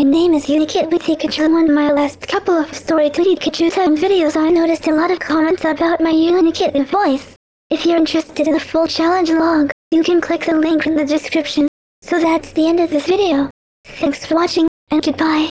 my name is Unikit with Pikachu. On my last couple of story to Pikachu time videos I noticed a lot of comments about my Unikit voice. If you're interested in the full challenge log, you can click the link in the description. So that's the end of this video. Thanks for watching, and goodbye.